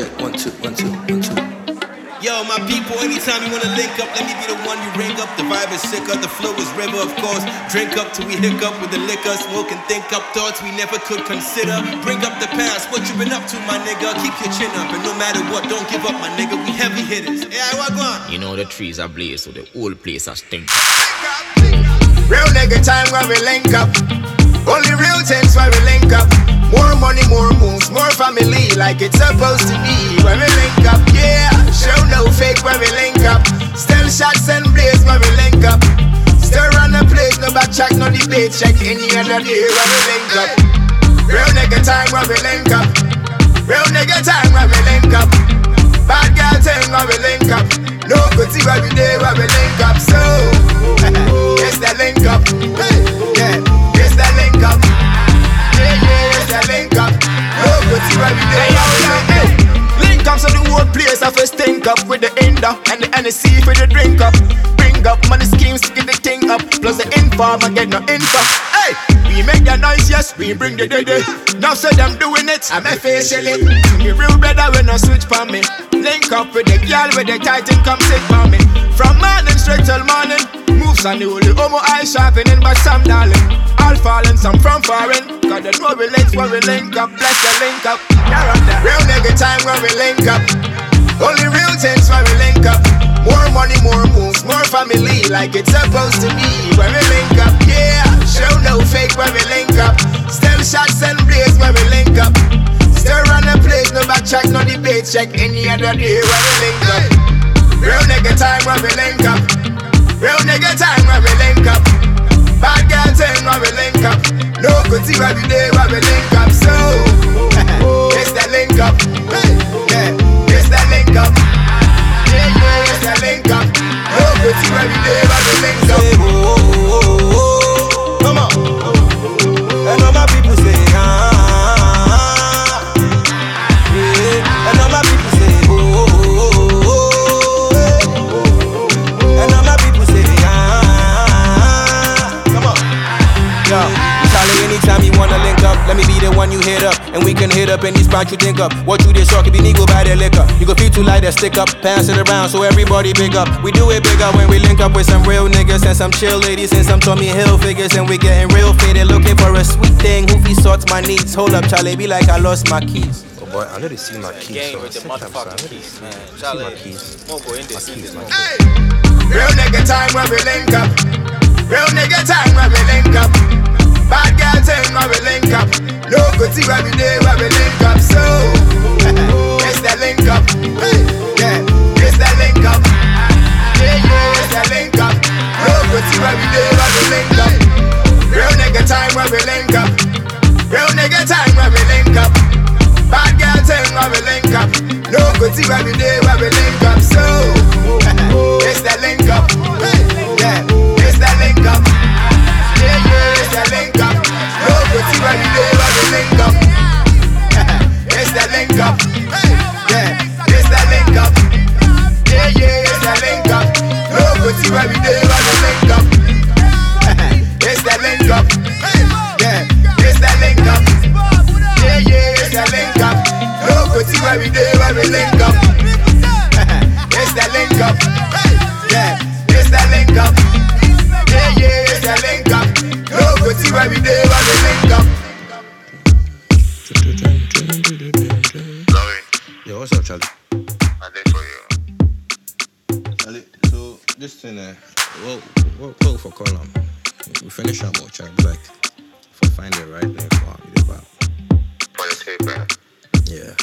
two, one, two, one, two. Yo, my people, anytime you wanna link up, let me be the one you ring up. The vibe is sicker, the flow is river, of course. Drink up till we hiccup with the liquor, smoke and think up thoughts we never could consider. Bring up the past, what you been up to, my nigga? Keep your chin up, and no matter what, don't give up, my nigga. We heavy hitters. Yeah, what going? You know the trees are blazed, so the whole place has stink. Real nigga time when we link up. Only real things when we link up. More money, more moves, more family, like it's supposed to be when we link up. Yeah, show no fake when we link up. Still shots and blaze when we link up. Still run the place, no back check, no debate. Check any other day when we link up. Real nigga time when we link up. Real nigga time when we link up. Bad girl thing when we link up. No good see every day when we link up. Up with the Indo and the NSC for the drink up. Bring up money schemes to get the thing up. Plus the informer get no info. Hey, we make the noise, yes, we bring the day day. Now say them doing it, I'm officially. Me real brother when I switch for me. Link up with the girl with the titan come sit for me. From morning straight till morning. Moves on the holy homo eye sharpening, but some darling. All falling, some from foreign. Cause they know we when we link up. Bless the link up. Real nigga time when we link up. More family, like it's supposed to be when we link up. Yeah, show no fake when we link up. Still shots and blaze when we link up. Still run the place, no back check, no debate. Check any other day when we link up. Real nigga time when we link anytime you wanna link up, let me be the one you hit up. And we can hit up any spot you think up. What you this short can be nigga by the liquor. You can feel too light that stick up, pass it around so everybody big up. We do it bigger when we link up with some real niggas and some chill ladies and some Tommy Hilfigers. And we getting real faded, looking for a sweet thing. Hoofy sorts my needs. Hold up, Charlie, be like I lost my keys. Oh boy, I know they see my keys. Gang so with the sit down. I know motherfucking keys, see- man. Charlie, my keys. Mogo in the My keys, season. my Hey, real nigga time when we link up. Real nigga time when we link up. Girl thing when we link up. No good see every day when we link up. So, it's the link up. Yeah, it's the link up. Yeah, yeah, it's the link up. No good see every day when we link up. Real nigga time when we link up. Real nigga time when we link up. Bad girl thing when we link up. No good see every day when we link up. So, link up. Yeah, it's the link up. Yeah, yeah, it's the link up. No good see every day when we link up. Yo, what's up, Charlie? I'm there for you. Charlie, so this thing, uh, what, what, what for column? We finish up more track, like, if I find the right name for me, the about. For the tape, man. Yeah,